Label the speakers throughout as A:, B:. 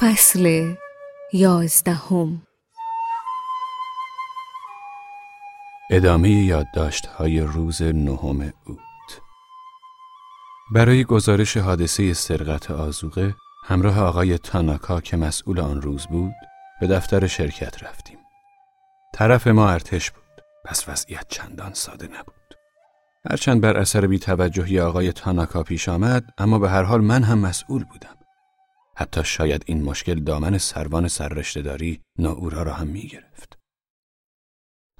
A: فصل یازدهم
B: ادامه یادداشت های روز نهم اوت برای گزارش حادثه سرقت آزوقه همراه آقای تاناکا که مسئول آن روز بود به دفتر شرکت رفتیم. طرف ما ارتش بود پس وضعیت چندان ساده نبود. هرچند بر اثر بیتوجهی آقای تاناکا پیش آمد اما به هر حال من هم مسئول بودم. حتی شاید این مشکل دامن سروان سررشتهداری ناورا را هم می گرفت.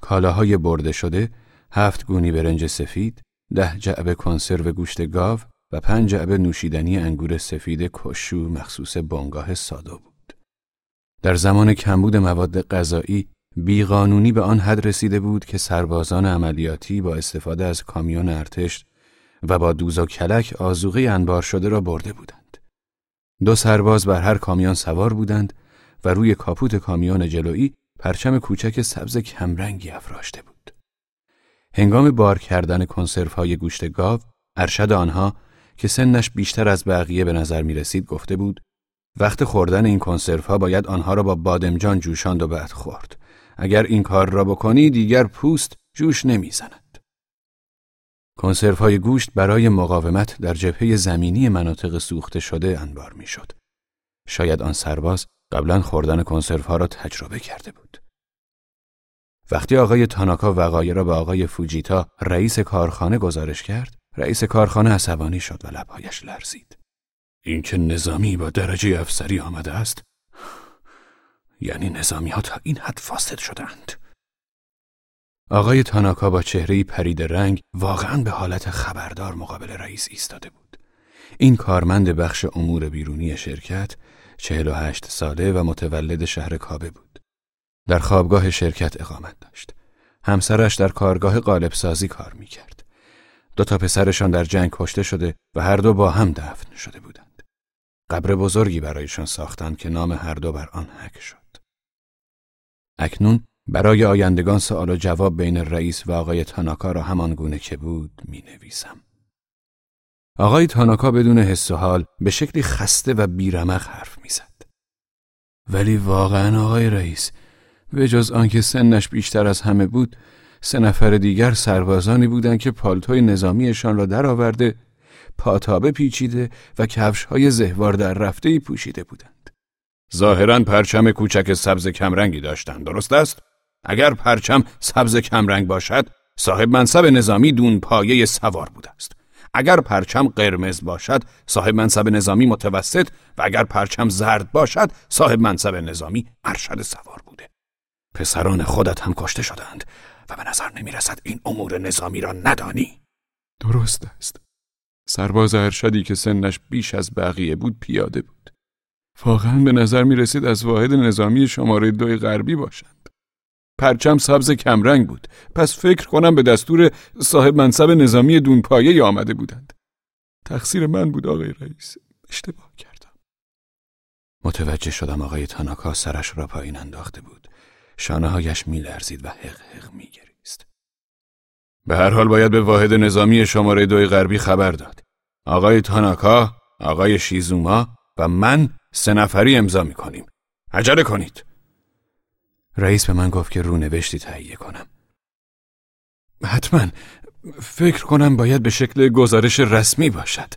B: کالاهای برده شده، هفت گونی برنج سفید، ده جعبه کنسرو گوشت گاو و پنج جعبه نوشیدنی انگور سفید کشو مخصوص بنگاه سادو بود. در زمان کمبود مواد غذایی بیقانونی به آن حد رسیده بود که سربازان عملیاتی با استفاده از کامیون ارتش و با دوز و کلک آزوغه انبار شده را برده بودند. دو سرباز بر هر کامیون سوار بودند و روی کاپوت کامیون جلویی پرچم کوچک سبز کمرنگی افراشته بود. هنگام بار کردن کنسرف های گوشت گاو، ارشد آنها که سنش بیشتر از بقیه به نظر می رسید گفته بود وقت خوردن این کنسرف ها باید آنها را با بادمجان جوشاند و بعد خورد. اگر این کار را بکنی دیگر پوست جوش نمی‌زند. کنسرف های گوشت برای مقاومت در جبهه زمینی مناطق سوخته شده انبار می‌شد. شاید آن سرباز قبلا خوردن کنسرف ها را تجربه کرده بود. وقتی آقای تاناکا وقایع را به آقای فوجیتا رئیس کارخانه گزارش کرد، رئیس کارخانه عصبانی شد و لبهایش لرزید. این که نظامی با درجه افسری آمده است یعنی نظامی ها تا این حد فاسد شدند. آقای تاناکا با چهره پرید رنگ واقعا به حالت خبردار مقابل رئیس ایستاده بود. این کارمند بخش امور بیرونی شرکت چهل و هشت ساله و متولد شهر کابه بود. در خوابگاه شرکت اقامت داشت. همسرش در کارگاه قالبسازی کار می کرد. دو تا پسرشان در جنگ کشته شده و هر دو با هم دفن شده بودند. قبر بزرگی برایشان ساختند که نام هر دو بر آن حک شد. اکنون برای آیندگان سوال و جواب بین رئیس و آقای تاناکا را همان گونه که بود می نویسم. آقای تاناکا بدون حس و حال به شکلی خسته و بیرمق حرف می‌زد. ولی واقعا آقای رئیس به جز آنکه سنش بیشتر از همه بود سه نفر دیگر سربازانی بودند که پالتوی نظامیشان را درآورده پاتابه پیچیده و کفش های زهوار در رفته پوشیده بودند. ظاهرا پرچم کوچک سبز کمرنگی داشتند درست است؟ اگر پرچم سبز کمرنگ باشد صاحب منصب نظامی دون پایه سوار بوده است. اگر پرچم قرمز باشد صاحب منصب نظامی متوسط و اگر پرچم زرد باشد صاحب منصب نظامی ارشد سوار بوده. پسران خودت هم کشته شدند و به نظر نمی رسد این امور نظامی را ندانی؟ درست است. سرباز ارشدی که سنش بیش از بقیه بود پیاده بود. واقعا به نظر می رسید از واحد نظامی شماره دوی غربی باشند. پرچم سبز کمرنگ بود. پس فکر کنم به دستور صاحب منصب نظامی دونپایه آمده بودند. تقصیر من بود آقای رئیس. اشتباه کردم. متوجه شدم آقای تاناکا سرش را پایین انداخته بود. شانه هایش می لرزید و حق حق می گریست. به هر حال باید به واحد نظامی شماره دوی غربی خبر داد. آقای تاناکا، آقای شیزوما و من سه نفری امضا می کنیم. عجله کنید. رئیس به من گفت که رونوشتی تهیه کنم. حتما فکر کنم باید به شکل گزارش رسمی باشد.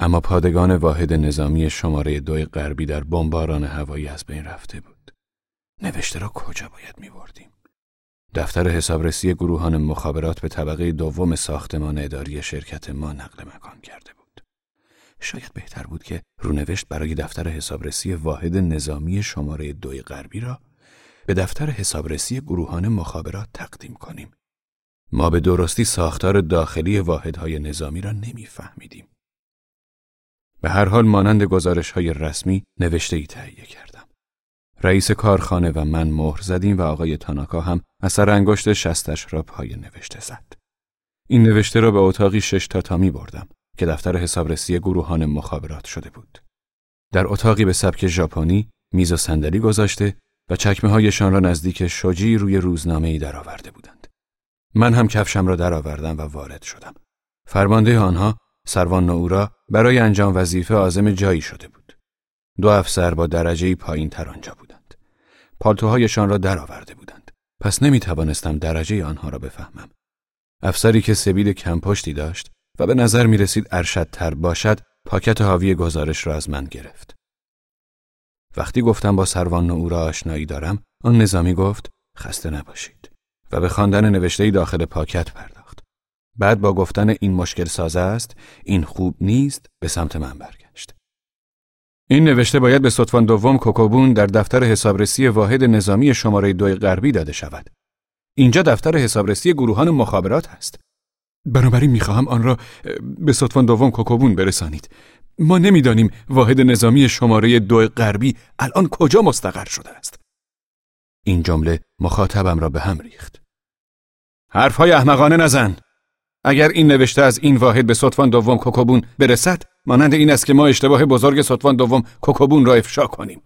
B: اما پادگان واحد نظامی شماره دوی غربی در بمباران هوایی از بین رفته بود. نوشته را کجا باید می بردیم؟ دفتر حسابرسی گروهان مخابرات به طبقه دوم ساختمان اداری شرکت ما نقل مکان کرده بود. شاید بهتر بود که رونوشت برای دفتر حسابرسی واحد نظامی شماره دوی غربی را به دفتر حسابرسی گروهان مخابرات تقدیم کنیم. ما به درستی ساختار داخلی واحدهای نظامی را نمیفهمیدیم. به هر حال مانند گزارش های رسمی نوشته ای تهیه کردم. رئیس کارخانه و من مهر زدیم و آقای تاناکا هم اثر انگشت شستش را پای نوشته زد. این نوشته را به اتاقی شش تاتامی بردم که دفتر حسابرسی گروهان مخابرات شده بود. در اتاقی به سبک ژاپنی میز و صندلی گذاشته و چکمه هایشان را نزدیک شجی روی روزنامه ای درآورده بودند. من هم کفشم را درآوردم و وارد شدم. فرمانده آنها سروان نورا برای انجام وظیفه عازم جایی شده بود. دو افسر با درجه پایین تر آنجا بودند. پالتوهایشان را درآورده بودند. پس نمی توانستم درجه آنها را بفهمم. افسری که سبیل کمپشتی داشت و به نظر می رسید ارشدتر باشد پاکت حاوی گزارش را از من گرفت. وقتی گفتم با سروان او را آشنایی دارم، آن نظامی گفت خسته نباشید و به خواندن نوشته داخل پاکت پرداخت. بعد با گفتن این مشکل سازه است، این خوب نیست، به سمت من برگشت. این نوشته باید به صدفان دوم کوکوبون در دفتر حسابرسی واحد نظامی شماره دوی غربی داده شود. اینجا دفتر حسابرسی گروهان مخابرات است. بنابراین می‌خواهم آن را به صدفان دوم کوکوبون برسانید. ما نمی‌دانیم واحد نظامی شماره دو غربی الان کجا مستقر شده است. این جمله مخاطبم را به هم ریخت. حرفهای احمقانه نزن. اگر این نوشته از این واحد به صدفان دوم کوکوبون برسد مانند این است که ما اشتباه بزرگ صدفان دوم کوکوبون را افشا کنیم.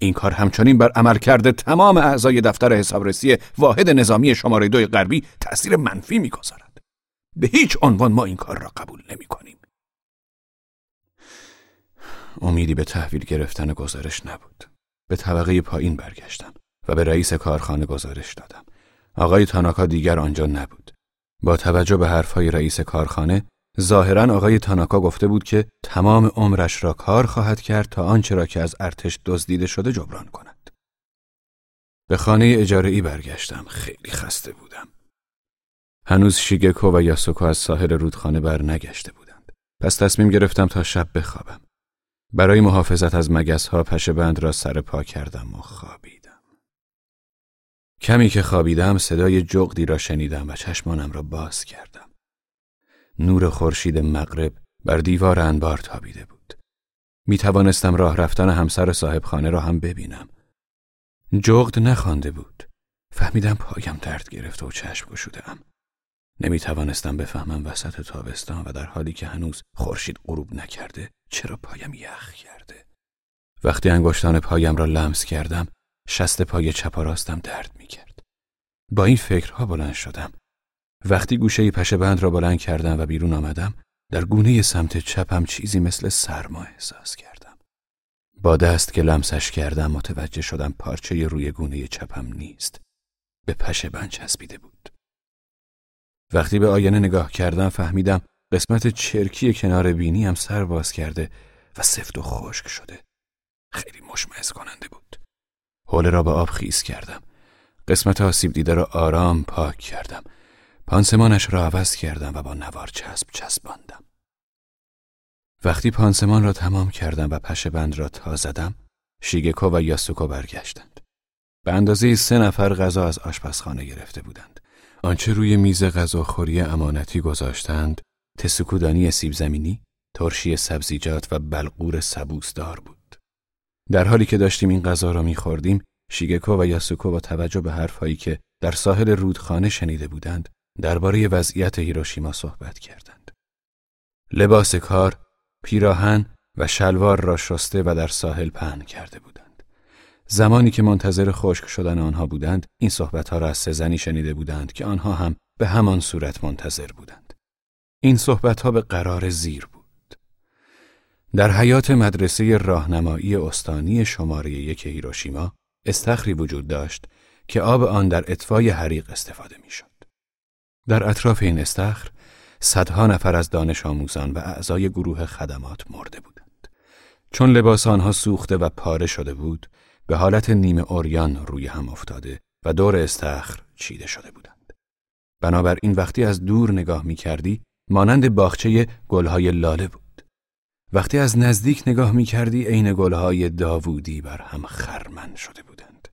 B: این کار همچنین بر عمل کرده تمام اعضای دفتر حسابرسی واحد نظامی شماره دو غربی تأثیر منفی می‌گذارد. به هیچ عنوان ما این کار را قبول نمی کنیم. امیدی به تحویل گرفتن گزارش نبود. به طبقه پایین برگشتم و به رئیس کارخانه گزارش دادم. آقای تاناکا دیگر آنجا نبود. با توجه به حرفهای رئیس کارخانه ظاهرا آقای تاناکا گفته بود که تمام عمرش را کار خواهد کرد تا آنچه را که از ارتش دزدیده شده جبران کند. به خانه اجاره ای برگشتم. خیلی خسته بودم. هنوز شیگکو و یاسوکو از ساحل رودخانه بر نگشته بودند. پس تصمیم گرفتم تا شب بخوابم. برای محافظت از مگس ها پشه بند را سر پا کردم و خوابیدم. کمی که خوابیدم صدای جغدی را شنیدم و چشمانم را باز کردم. نور خورشید مغرب بر دیوار انبار تابیده بود. می توانستم راه رفتن همسر صاحب خانه را هم ببینم. جغد نخوانده بود. فهمیدم پایم درد گرفته و چشم گشوده ام. نمی توانستم بفهمم وسط تابستان و در حالی که هنوز خورشید غروب نکرده چرا پایم یخ کرده. وقتی انگشتان پایم را لمس کردم شست پای چپ و راستم درد می کرد. با این فکرها بلند شدم. وقتی گوشه پشه بند را بلند کردم و بیرون آمدم در گونه سمت چپم چیزی مثل سرما احساس کردم. با دست که لمسش کردم متوجه شدم پارچه روی گونه چپم نیست. به پشه بند چسبیده بود. وقتی به آینه نگاه کردم فهمیدم قسمت چرکی کنار بینی هم سر باز کرده و سفت و خشک شده. خیلی مشمعز کننده بود. حوله را به آب خیز کردم. قسمت آسیب دیده را آرام پاک کردم. پانسمانش را عوض کردم و با نوار چسب چسباندم. وقتی پانسمان را تمام کردم و پشه بند را تا زدم، شیگکو و یاسوکو برگشتند. به اندازه سه نفر غذا از آشپزخانه گرفته بودند. آنچه روی میز غذاخوری امانتی گذاشتند تسکودانی سیب زمینی، ترشی سبزیجات و بلغور سبوسدار بود. در حالی که داشتیم این غذا را میخوردیم، شیگکو و یاسوکو با توجه به حرفهایی که در ساحل رودخانه شنیده بودند، درباره وضعیت هیروشیما صحبت کردند. لباس کار، پیراهن و شلوار را شسته و در ساحل پهن کرده بودند. زمانی که منتظر خشک شدن آنها بودند این صحبتها را از سه زنی شنیده بودند که آنها هم به همان صورت منتظر بودند این صحبتها به قرار زیر بود در حیات مدرسه راهنمایی استانی شماره یک هیروشیما استخری وجود داشت که آب آن در اطفای حریق استفاده می‌شد. در اطراف این استخر صدها نفر از دانش آموزان و اعضای گروه خدمات مرده بودند. چون لباس آنها سوخته و پاره شده بود، به حالت نیمه اوریان روی هم افتاده و دور استخر چیده شده بودند. بنابراین وقتی از دور نگاه می کردی مانند باغچه گلهای لاله بود. وقتی از نزدیک نگاه می کردی عین گلهای داوودی بر هم خرمن شده بودند.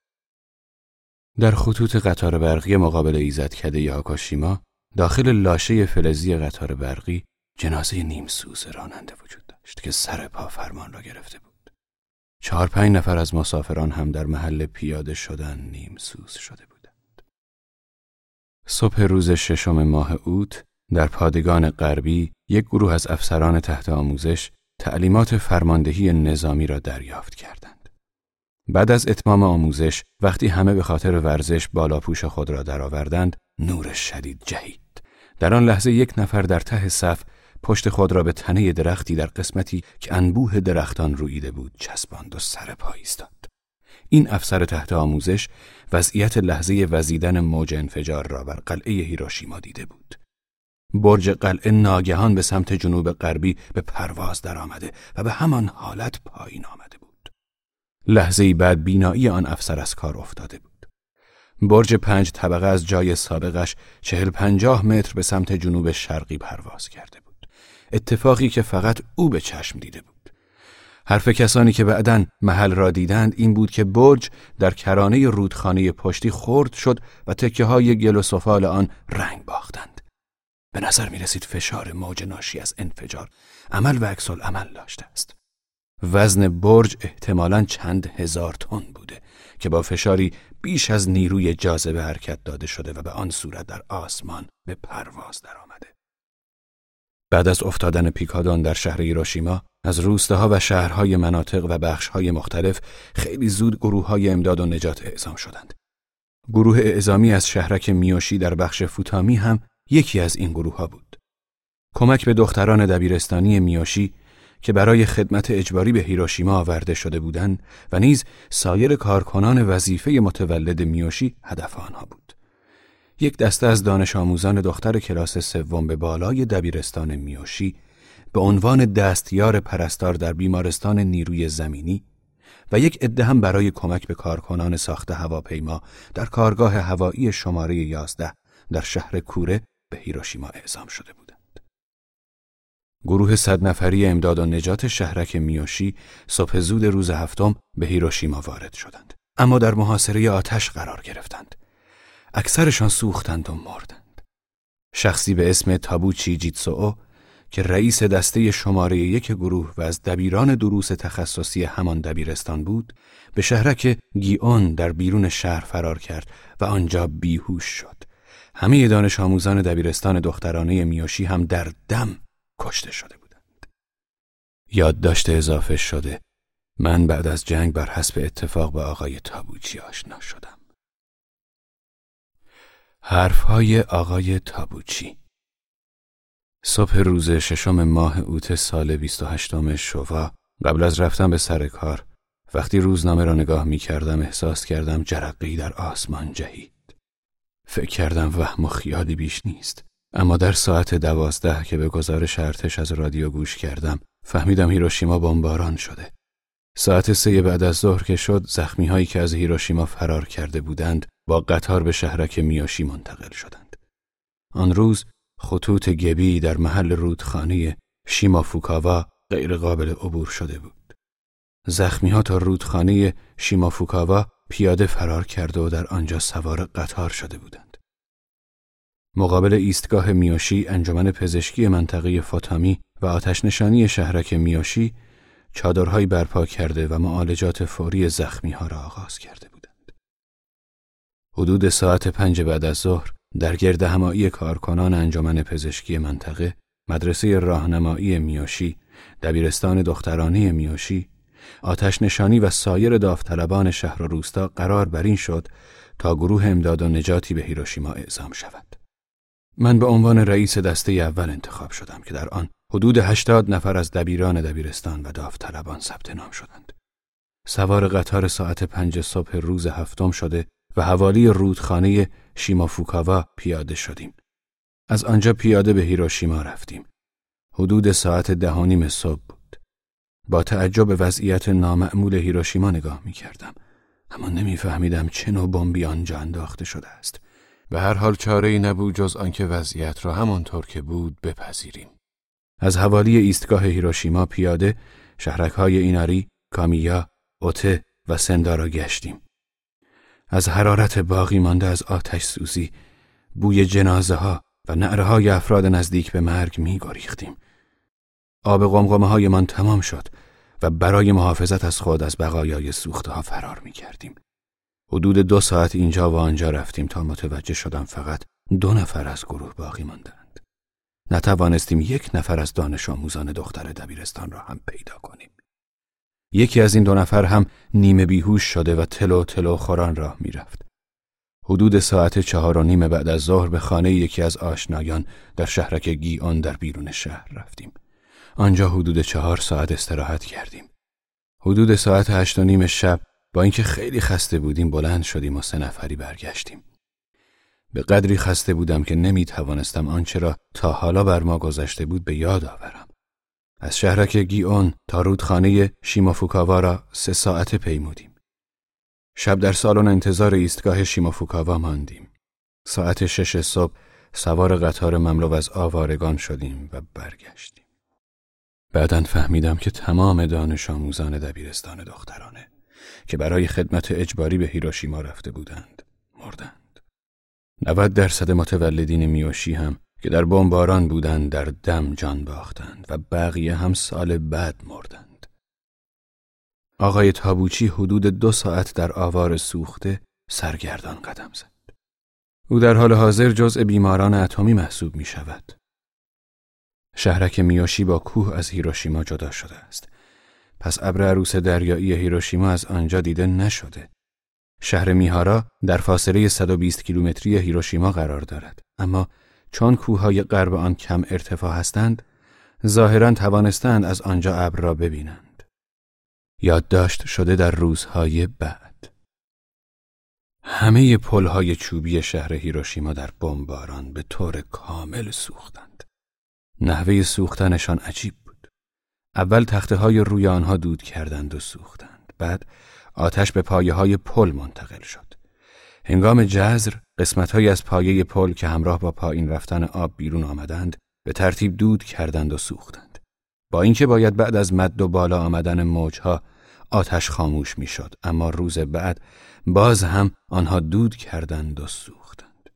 B: در خطوط قطار برقی مقابل ایزدکده یاکاشیما داخل لاشه فلزی قطار برقی جنازه نیمسوز راننده وجود داشت که سر پا فرمان را گرفته بود. چهار پنج نفر از مسافران هم در محل پیاده شدن نیم سوز شده بودند. صبح روز ششم ماه اوت در پادگان غربی یک گروه از افسران تحت آموزش تعلیمات فرماندهی نظامی را دریافت کردند. بعد از اتمام آموزش وقتی همه به خاطر ورزش بالاپوش خود را درآوردند نور شدید جهید در آن لحظه یک نفر در ته صف پشت خود را به تنه درختی در قسمتی که انبوه درختان رویده بود چسباند و سر پا ایستاد. این افسر تحت آموزش وضعیت لحظه وزیدن موج انفجار را بر قلعه هیروشیما دیده بود. برج قلعه ناگهان به سمت جنوب غربی به پرواز درآمده و به همان حالت پایین آمده بود. لحظه بعد بینایی آن افسر از کار افتاده بود. برج پنج طبقه از جای سابقش چهل پنجاه متر به سمت جنوب شرقی پرواز کرده بود. اتفاقی که فقط او به چشم دیده بود. حرف کسانی که بعدا محل را دیدند این بود که برج در کرانه رودخانه پشتی خرد شد و تکه های گل و سفال آن رنگ باختند. به نظر می رسید فشار موج ناشی از انفجار عمل و عکس عمل داشته است. وزن برج احتمالاً چند هزار تن بوده که با فشاری بیش از نیروی جاذبه حرکت داده شده و به آن صورت در آسمان به پرواز درآمده. بعد از افتادن پیکادان در شهر ایروشیما از روستاها و شهرهای مناطق و بخشهای مختلف خیلی زود گروه های امداد و نجات اعزام شدند. گروه اعزامی از شهرک میوشی در بخش فوتامی هم یکی از این گروه ها بود. کمک به دختران دبیرستانی میوشی که برای خدمت اجباری به هیروشیما آورده شده بودند و نیز سایر کارکنان وظیفه متولد میوشی هدف آنها بود. یک دسته از دانش آموزان دختر کلاس سوم به بالای دبیرستان میوشی به عنوان دستیار پرستار در بیمارستان نیروی زمینی و یک عده هم برای کمک به کارکنان ساخت هواپیما در کارگاه هوایی شماره 11 در شهر کوره به هیروشیما اعزام شده بود. گروه صد نفری امداد و نجات شهرک میوشی صبح زود روز هفتم به هیروشیما وارد شدند. اما در محاصره آتش قرار گرفتند. اکثرشان سوختند و مردند. شخصی به اسم تابوچی جیتسو که رئیس دسته شماره یک گروه و از دبیران دروس تخصصی همان دبیرستان بود به شهرک گیون در بیرون شهر فرار کرد و آنجا بیهوش شد. همه دانش آموزان دبیرستان دخترانه میوشی هم در دم کشته شده بودند. یادداشت اضافه شده من بعد از جنگ بر حسب اتفاق به آقای تابوچی آشنا شدم. حرفهای آقای تابوچی صبح روز ششم ماه اوت سال 28 شوا قبل از رفتن به سر کار وقتی روزنامه را نگاه می کردم احساس کردم جرقی در آسمان جهید. فکر کردم وهم و خیالی بیش نیست. اما در ساعت دوازده که به گزارش ارتش از رادیو گوش کردم فهمیدم هیروشیما بمباران شده. ساعت سه بعد از ظهر که شد زخمی هایی که از هیروشیما فرار کرده بودند با قطار به شهرک میاشی منتقل شدند. آن روز خطوط گبی در محل رودخانه شیمافوکاوا غیر قابل عبور شده بود. زخمی ها تا رودخانه شیمافوکاوا پیاده فرار کرده و در آنجا سوار قطار شده بودند. مقابل ایستگاه میوشی انجمن پزشکی منطقه فاتامی و آتش نشانی شهرک میوشی چادرهایی برپا کرده و معالجات فوری زخمی ها را آغاز کرده بودند. حدود ساعت پنج بعد از ظهر در گرد همایی کارکنان انجمن پزشکی منطقه مدرسه راهنمایی میوشی دبیرستان دخترانه میوشی آتش نشانی و سایر داوطلبان شهر و روستا قرار بر این شد تا گروه امداد و نجاتی به هیروشیما اعزام شود. من به عنوان رئیس دسته اول انتخاب شدم که در آن حدود هشتاد نفر از دبیران دبیرستان و داوطلبان ثبت نام شدند. سوار قطار ساعت پنج صبح روز هفتم شده و حوالی رودخانه شیمافوکاوا پیاده شدیم. از آنجا پیاده به هیروشیما رفتیم. حدود ساعت دهانیم صبح بود. با تعجب وضعیت نامعمول هیروشیما نگاه می کردم. اما نمیفهمیدم چه نوع بمبی آنجا انداخته شده است. به هر حال چاره ای نبود جز آنکه وضعیت را همانطور که بود بپذیریم. از حوالی ایستگاه هیروشیما پیاده شهرک های ایناری، کامیا، اوته و سندا گشتیم. از حرارت باقی مانده از آتش سوزی، بوی جنازه ها و نعره های افراد نزدیک به مرگ می گریختیم. آب قمقمه های من تمام شد و برای محافظت از خود از بقایای سوخته ها فرار می کردیم. حدود دو ساعت اینجا و آنجا رفتیم تا متوجه شدم فقط دو نفر از گروه باقی ماندند. نتوانستیم یک نفر از دانش آموزان دختر دبیرستان را هم پیدا کنیم. یکی از این دو نفر هم نیمه بیهوش شده و تلو تلو خوران راه می‌رفت. حدود ساعت چهار و نیم بعد از ظهر به خانه یکی از آشنایان در شهرک گیان در بیرون شهر رفتیم. آنجا حدود چهار ساعت استراحت کردیم. حدود ساعت هشت و نیم شب با اینکه خیلی خسته بودیم بلند شدیم و سه نفری برگشتیم. به قدری خسته بودم که نمی توانستم آنچه را تا حالا بر ما گذشته بود به یاد آورم. از شهرک گیون تا رودخانه شیمافوکاوا را سه ساعت پیمودیم. شب در سالن انتظار ایستگاه شیمافوکاوا ماندیم. ساعت شش صبح سوار قطار مملو از آوارگان شدیم و برگشتیم. بعدا فهمیدم که تمام دانش آموزان دبیرستان دخترانه که برای خدمت اجباری به هیروشیما رفته بودند مردند. 90 درصد متولدین میوشی هم که در بمباران بودند در دم جان باختند و بقیه هم سال بعد مردند. آقای تابوچی حدود دو ساعت در آوار سوخته سرگردان قدم زد. او در حال حاضر جزء بیماران اتمی محسوب می شود. شهرک میوشی با کوه از هیروشیما جدا شده است. پس ابر عروس دریایی هیروشیما از آنجا دیده نشده. شهر میهارا در فاصله 120 کیلومتری هیروشیما قرار دارد. اما چون کوههای غرب آن کم ارتفاع هستند ظاهرا توانستند از آنجا ابر را ببینند. یادداشت شده در روزهای بعد. همه پلهای چوبی شهر هیروشیما در بمباران به طور کامل سوختند. نحوه سوختنشان عجیب بود. اول تخته های روی آنها دود کردند و سوختند. بعد آتش به پایه های پل منتقل شد هنگام جزر قسمتهایی از پایه پل که همراه با پایین رفتن آب بیرون آمدند به ترتیب دود کردند و سوختند. با اینکه باید بعد از مد و بالا آمدن موجها آتش خاموش می‌شد اما روز بعد باز هم آنها دود کردند و سوختند.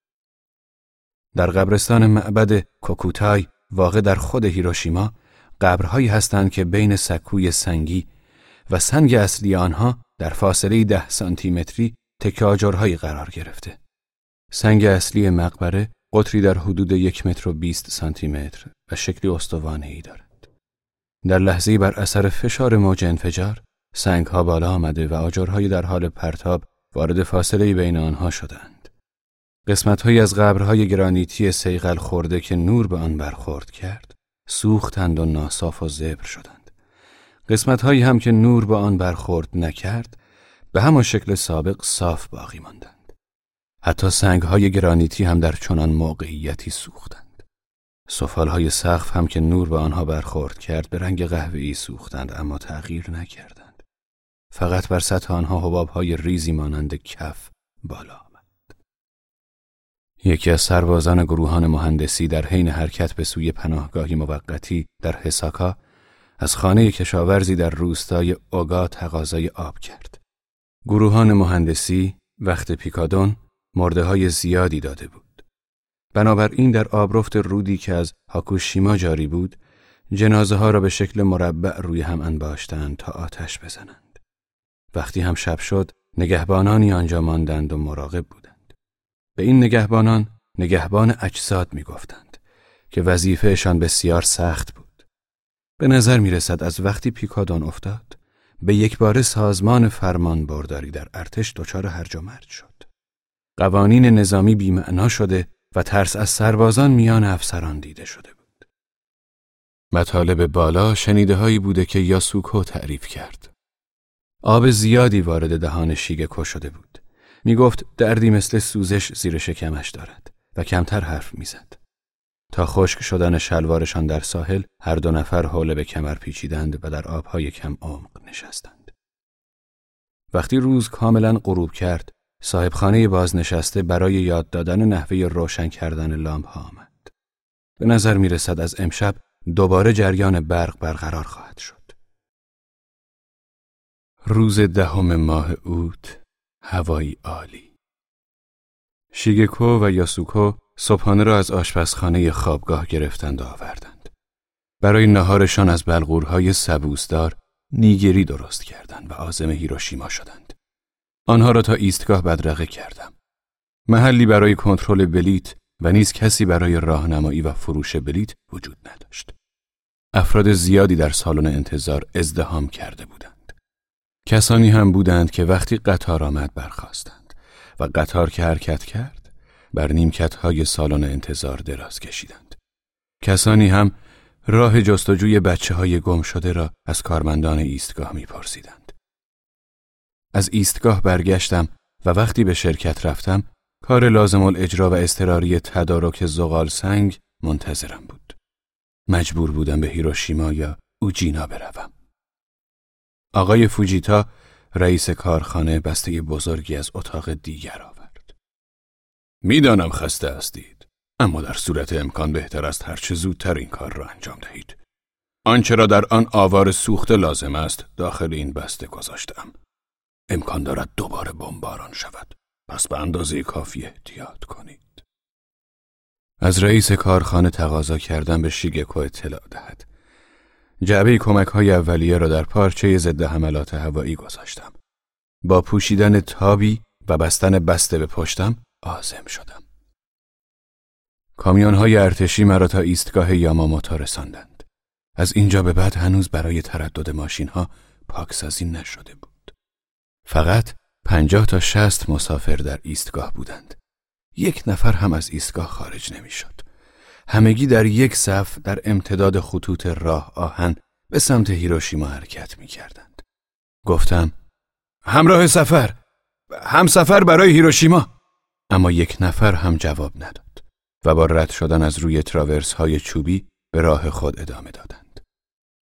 B: در قبرستان معبد کوکوتای واقع در خود هیروشیما قبرهایی هستند که بین سکوی سنگی و سنگ اصلی آنها در فاصله ده سانتیمتری تکه قرار گرفته. سنگ اصلی مقبره قطری در حدود یک متر و بیست سانتی متر و شکلی استوانه ای دارد. در لحظه بر اثر فشار موج انفجار سنگ ها بالا آمده و آجرهایی در حال پرتاب وارد فاصله بین آنها شدند. قسمت از قبرهای گرانیتی سیغل خورده که نور به آن برخورد کرد سوختند و ناصاف و زبر شدند. قسمت هایی هم که نور به آن برخورد نکرد به همان شکل سابق صاف باقی ماندند. حتی سنگ های گرانیتی هم در چنان موقعیتی سوختند. سفال های سقف هم که نور به آنها برخورد کرد به رنگ قهوه‌ای سوختند اما تغییر نکردند. فقط بر سطح آنها حباب های ریزی مانند کف بالا آمد. یکی از سربازان گروهان مهندسی در حین حرکت به سوی پناهگاهی موقتی در حساکا از خانه کشاورزی در روستای اوگا تقاضای آب کرد. گروهان مهندسی وقت پیکادون مرده های زیادی داده بود. بنابراین در آبرفت رودی که از هاکوشیما جاری بود، جنازه ها را به شکل مربع روی هم انباشتند تا آتش بزنند. وقتی هم شب شد، نگهبانانی آنجا ماندند و مراقب بودند. به این نگهبانان نگهبان اجساد می گفتند که وظیفهشان بسیار سخت بود. به نظر می رسد از وقتی پیکادون افتاد، به یک بار سازمان فرمان برداری در ارتش دچار هرج و مرج شد. قوانین نظامی بیمعنا شده و ترس از سربازان میان افسران دیده شده بود. مطالب بالا شنیده هایی بوده که یاسوکو تعریف کرد. آب زیادی وارد دهان شیگکو شده بود. می گفت دردی مثل سوزش زیر شکمش دارد و کمتر حرف می‌زد. تا خشک شدن شلوارشان در ساحل هر دو نفر حوله به کمر پیچیدند و در آبهای کم عمق نشستند. وقتی روز کاملا غروب کرد، صاحبخانه بازنشسته برای یاد دادن نحوه روشن کردن لامپ ها آمد. به نظر می رسد از امشب دوباره جریان برق برقرار خواهد شد. روز دهم ماه اوت هوایی عالی شیگکو و یاسوکو صبحانه را از آشپزخانه خوابگاه گرفتند و آوردند. برای نهارشان از بلغورهای سبوسدار نیگری درست کردند و آزم هیروشیما شدند. آنها را تا ایستگاه بدرقه کردم. محلی برای کنترل بلیت و نیز کسی برای راهنمایی و فروش بلیت وجود نداشت. افراد زیادی در سالن انتظار ازدهام کرده بودند. کسانی هم بودند که وقتی قطار آمد برخواستند و قطار که حرکت کرد بر نیمکت های سالن انتظار دراز کشیدند. کسانی هم راه جستجوی بچه های گم شده را از کارمندان ایستگاه میپرسیدند. از ایستگاه برگشتم و وقتی به شرکت رفتم کار لازم الاجرا و استراری تدارک زغال سنگ منتظرم بود. مجبور بودم به هیروشیما یا اوجینا بروم. آقای فوجیتا رئیس کارخانه بسته بزرگی از اتاق دیگر. می‌دانم خسته هستید. اما در صورت امکان بهتر است هرچه زودتر این کار را انجام دهید. آنچه را در آن آوار سوخته لازم است داخل این بسته گذاشتم. امکان دارد دوباره بمباران شود. پس به اندازه کافی احتیاط کنید. از رئیس کارخانه تقاضا کردم به شیگکو اطلاع دهد. جعبه کمک های اولیه را در پارچه ضد حملات هوایی گذاشتم. با پوشیدن تابی و بستن بسته به پشتم آزم شدم. کامیون های ارتشی مرا تا ایستگاه یاماموتا رساندند. از اینجا به بعد هنوز برای تردد ماشین ها پاکسازی نشده بود. فقط پنجاه تا شست مسافر در ایستگاه بودند. یک نفر هم از ایستگاه خارج نمی‌شد. همگی در یک صف در امتداد خطوط راه آهن به سمت هیروشیما حرکت می کردند. گفتم همراه سفر هم سفر برای هیروشیما اما یک نفر هم جواب نداد و با رد شدن از روی تراورس های چوبی به راه خود ادامه دادند.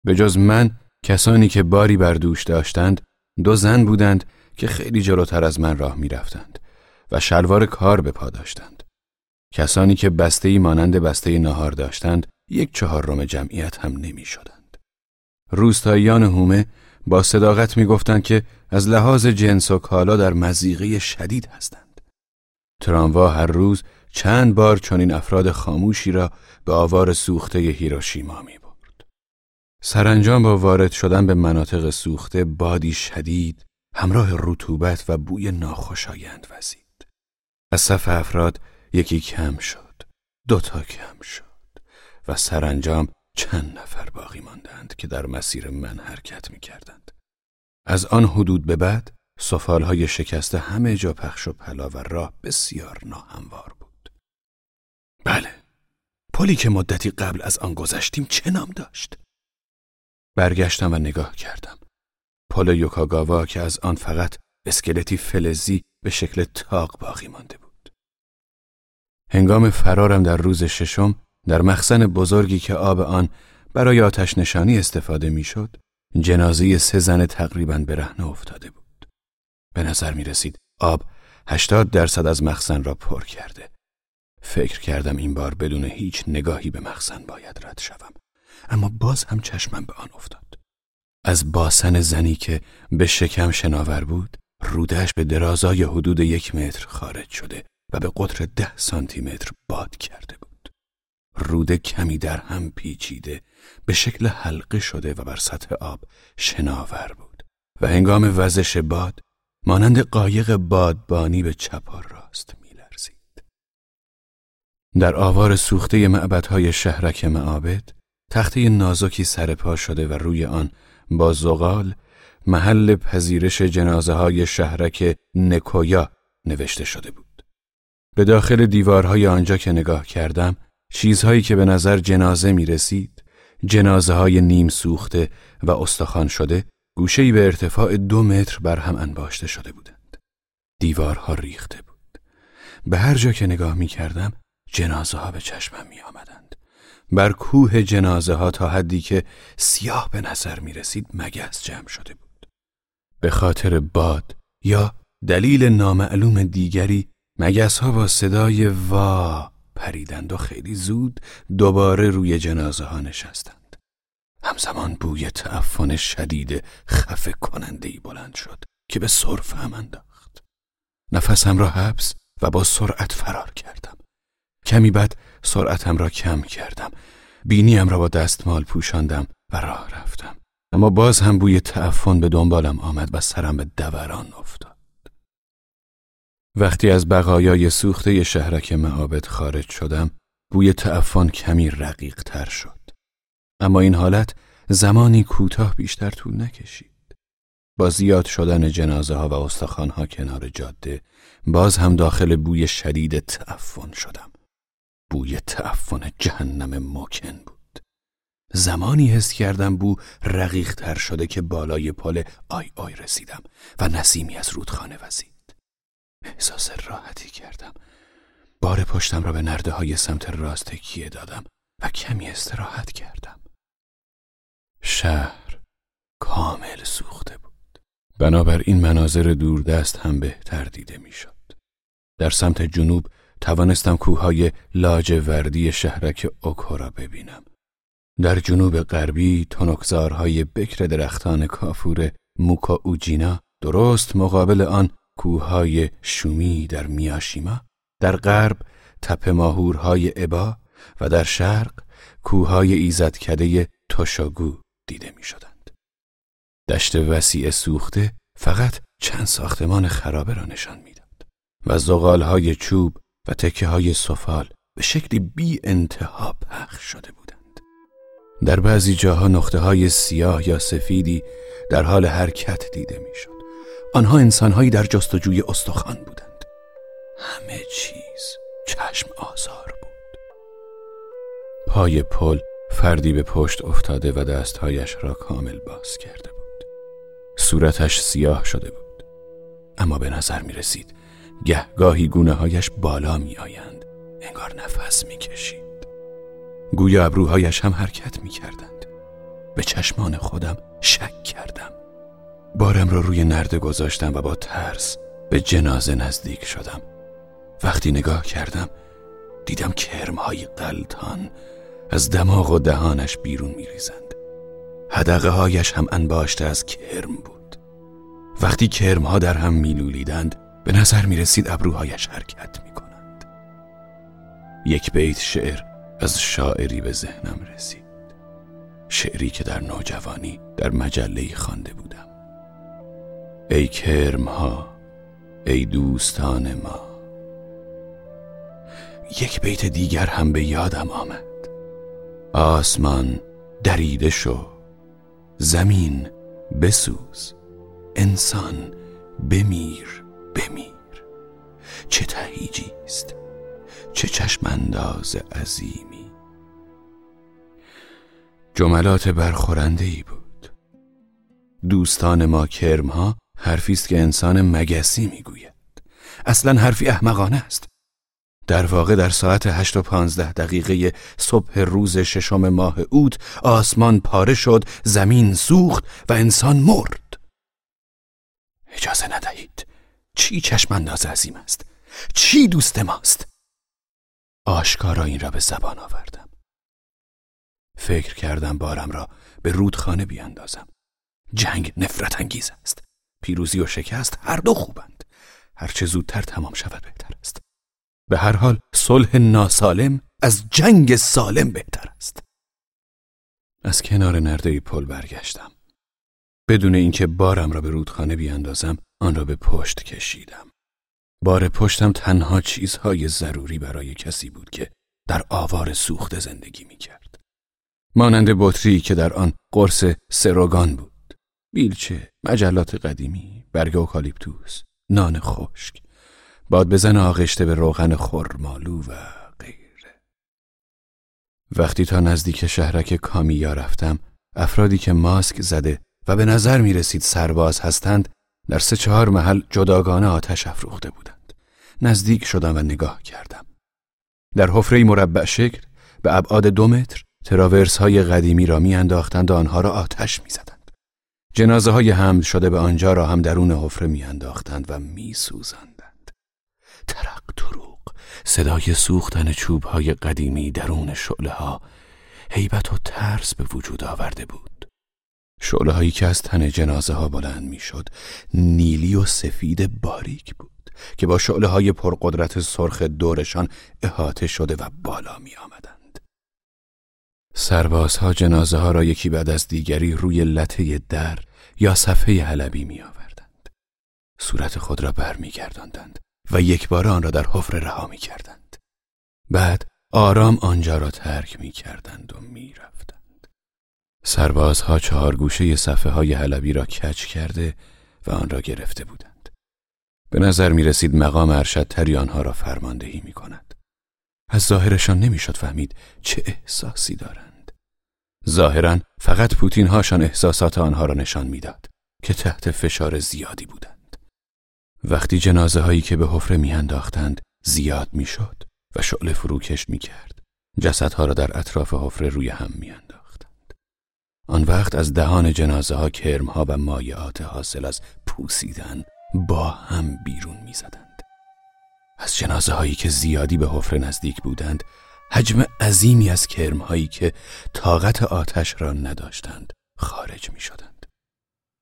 B: به جز من کسانی که باری بر دوش داشتند دو زن بودند که خیلی جلوتر از من راه می رفتند و شلوار کار به پا داشتند. کسانی که بسته مانند بسته نهار داشتند یک چهارم جمعیت هم نمی شدند. روستاییان هومه با صداقت می گفتند که از لحاظ جنس و کالا در مزیقه شدید هستند. تراموا هر روز چند بار چنین افراد خاموشی را به آوار سوخته هیروشیما می برد. سرانجام با وارد شدن به مناطق سوخته بادی شدید همراه رطوبت و بوی ناخوشایند وزید. از صف افراد یکی کم شد، دوتا کم شد و سرانجام چند نفر باقی ماندند که در مسیر من حرکت می کردند. از آن حدود به بعد های شکسته همه جا پخش و پلا و راه بسیار ناهموار بود. بله، پلی که مدتی قبل از آن گذشتیم چه نام داشت؟ برگشتم و نگاه کردم. پل یوکاگاوا که از آن فقط اسکلتی فلزی به شکل تاق باقی مانده بود. هنگام فرارم در روز ششم در مخزن بزرگی که آب آن برای آتش نشانی استفاده می‌شد، جنازه سه زن تقریبا به رهنه افتاده بود. به نظر می رسید آب هشتاد درصد از مخزن را پر کرده. فکر کردم این بار بدون هیچ نگاهی به مخزن باید رد شوم. اما باز هم چشمم به آن افتاد. از باسن زنی که به شکم شناور بود رودش به درازای حدود یک متر خارج شده و به قطر ده سانتی متر باد کرده بود. روده کمی در هم پیچیده به شکل حلقه شده و بر سطح آب شناور بود و هنگام وزش باد مانند قایق بادبانی به چپ و راست میلرزید. در آوار سوخته معبدهای شهرک معابد تخته نازکی سرپا شده و روی آن با زغال محل پذیرش جنازه های شهرک نکویا نوشته شده بود. به داخل دیوارهای آنجا که نگاه کردم چیزهایی که به نظر جنازه می رسید جنازه های نیم سوخته و استخوان شده گوشهی به ارتفاع دو متر بر هم انباشته شده بودند. دیوارها ریخته بود. به هر جا که نگاه می کردم جنازه ها به چشمم می آمدند. بر کوه جنازه ها تا حدی که سیاه به نظر می رسید مگس جمع شده بود. به خاطر باد یا دلیل نامعلوم دیگری مگس ها با صدای وا پریدند و خیلی زود دوباره روی جنازه ها نشستند. همزمان بوی تعفن شدید خفه کننده ای بلند شد که به صرف هم انداخت. نفسم را حبس و با سرعت فرار کردم. کمی بعد سرعتم را کم کردم بینیم را با دستمال پوشاندم و راه رفتم اما باز هم بوی تعفن به دنبالم آمد و سرم به دوران افتاد وقتی از بقایای سوخته شهرک معابد خارج شدم بوی تعفن کمی رقیق تر شد اما این حالت زمانی کوتاه بیشتر طول نکشید. با زیاد شدن جنازه ها و استخوان ها کنار جاده باز هم داخل بوی شدید تعفن شدم. بوی تعفن جهنم مکن بود. زمانی حس کردم بو رقیق تر شده که بالای پل آی آی رسیدم و نسیمی از رودخانه وزید. احساس راحتی کردم. بار پشتم را به نرده های سمت راست تکیه دادم و کمی استراحت کردم. شهر کامل سوخته بود. بنابراین مناظر دوردست هم بهتر دیده می‌شد. در سمت جنوب توانستم کوههای لاجوردی شهرک اوکو را ببینم. در جنوب غربی تنکزارهای بکر درختان کافور موکا اوجینا درست مقابل آن کوههای شومی در میاشیما در غرب تپه ماهورهای ابا و در شرق کوههای ایزدکده توشاگو دیده می شدند. دشت وسیع سوخته فقط چند ساختمان خرابه را نشان می‌داد و زغالهای چوب و تکه های سفال به شکلی بی انتها پخش شده بودند. در بعضی جاها نقطه های سیاه یا سفیدی در حال حرکت دیده می‌شد. آنها انسانهایی در جستجوی استخوان بودند. همه چیز چشم آزار بود. پای پل فردی به پشت افتاده و دستهایش را کامل باز کرده بود. صورتش سیاه شده بود. اما به نظر می رسید گهگاهی گونه هایش بالا می آیند. انگار نفس می کشید. گویا ابروهایش هم حرکت می کردند. به چشمان خودم شک کردم. بارم را روی نرده گذاشتم و با ترس به جنازه نزدیک شدم. وقتی نگاه کردم دیدم کرمهای قلتان از دماغ و دهانش بیرون میریزند. هدقه هایش هم انباشته از کرم بود. وقتی کرمها در هم میلولیدند به نظر می رسید ابروهایش حرکت می کنند. یک بیت شعر از شاعری به ذهنم رسید. شعری که در نوجوانی در مجله خوانده بودم. ای کرمها ای دوستان ما یک بیت دیگر هم به یادم آمد آسمان دریده شو. زمین بسوز. انسان بمیر بمیر. چه تهیجی است. چه چشمانداز عظیمی. جملات برخورنده ای بود. دوستان ما کرمها حرفی است که انسان مگسی می‌گوید. اصلا حرفی احمقانه است. در واقع در ساعت هشت و پانزده دقیقه صبح روز ششم ماه اوت آسمان پاره شد زمین سوخت و انسان مرد. اجازه ندهید. چی چشم انداز عظیم است؟ چی دوست ماست؟ آشکارا این را به زبان آوردم. فکر کردم بارم را به رودخانه بیاندازم. جنگ نفرت انگیز است. پیروزی و شکست هر دو خوبند. هرچه زودتر تمام شود بهتر است. به هر حال صلح ناسالم از جنگ سالم بهتر است از کنار نرده پل برگشتم بدون اینکه بارم را به رودخانه بیاندازم آن را به پشت کشیدم بار پشتم تنها چیزهای ضروری برای کسی بود که در آوار سوخت زندگی می کرد. مانند بطری که در آن قرص سروگان بود. بیلچه، مجلات قدیمی، برگ اوکالیپتوس، نان خشک، باد بزن آغشته به روغن خرمالو و غیره وقتی تا نزدیک شهرک کامیا رفتم افرادی که ماسک زده و به نظر می رسید سرباز هستند در سه چهار محل جداگانه آتش افروخته بودند نزدیک شدم و نگاه کردم در حفره مربع شکل به ابعاد دو متر تراورس های قدیمی را میانداختند و آنها را آتش می‌زدند. جنازه های حمل شده به آنجا را هم درون حفره میانداختند و میسوزند. دروغ صدای سوختن چوب های قدیمی درون شعله ها حیبت و ترس به وجود آورده بود شعله هایی که از تن جنازه ها بلند می‌شد نیلی و سفید باریک بود که با شعله های پرقدرت سرخ دورشان احاطه شده و بالا می آمدند. سربازها جنازه ها را یکی بعد از دیگری روی لطه در یا صفحه حلبی می آوردند. صورت خود را بر می گرداندند و یک بار آن را در حفره رها می کردند. بعد آرام آنجا را ترک می کردند و می رفتند. سربازها چهار گوشه صفحه های حلبی را کچ کرده و آن را گرفته بودند. به نظر می رسید مقام ارشد تری آنها را فرماندهی می کند. از ظاهرشان نمی‌شد فهمید چه احساسی دارند. ظاهرا فقط پوتین هاشان احساسات آنها را نشان می‌داد که تحت فشار زیادی بودند. وقتی جنازه هایی که به حفره میانداختند زیاد می‌شد و شعله فروکش می کرد. جسدها را در اطراف حفره روی هم میانداختند. آن وقت از دهان جنازه ها کرمها و مایعات حاصل از پوسیدن با هم بیرون می‌زدند. از جنازه هایی که زیادی به حفره نزدیک بودند حجم عظیمی از کرمهایی که طاقت آتش را نداشتند خارج می شدند.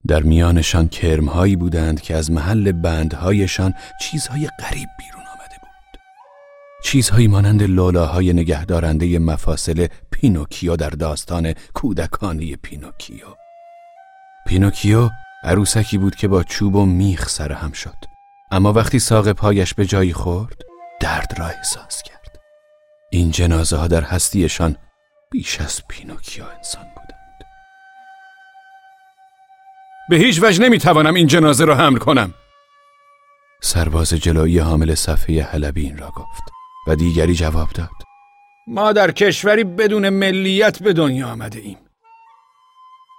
B: در میانشان کرمهایی بودند که از محل بندهایشان چیزهای غریب بیرون آمده بود. چیزهایی مانند لولاهای نگهدارنده مفاصل پینوکیو در داستان کودکانی پینوکیو. پینوکیو عروسکی بود که با چوب و میخ سرهم شد. اما وقتی ساق پایش به جایی خورد درد را احساس کرد این جنازه ها در هستیشان بیش از پینوکیو انسان به هیچ وجه نمی‌توانم این جنازه را حمل کنم. سرباز جلویی حامل صفحه حلبی این را گفت و دیگری جواب داد. ما در کشوری بدون ملیت به دنیا آمده ایم.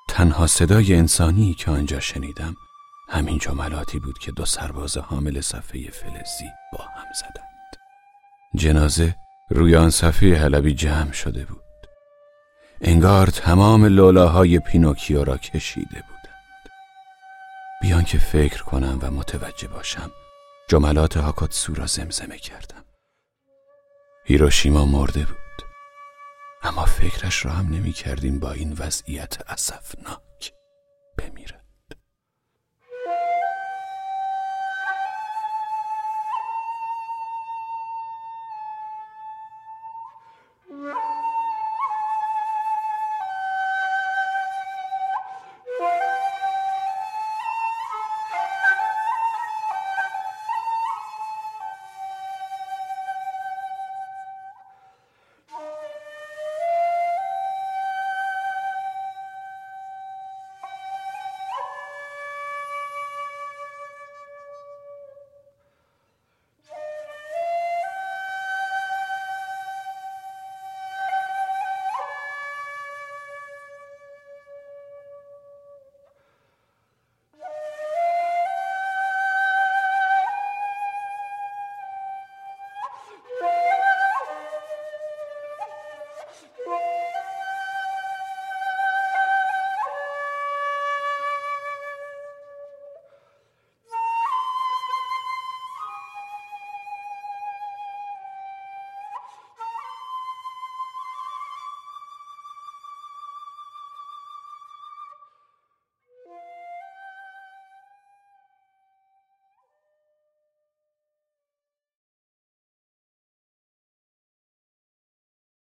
B: تنها صدای انسانی که آنجا شنیدم همین جملاتی بود که دو سرباز حامل صفحه فلزی با هم زدند. جنازه روی آن صفحه حلبی جمع شده بود. انگار تمام لولاهای پینوکیو را کشیده بودند بیان که فکر کنم و متوجه باشم جملات هاکاتسو را زمزمه کردم. هیروشیما مرده بود. اما فکرش را هم نمی کردیم با این وضعیت اصفناک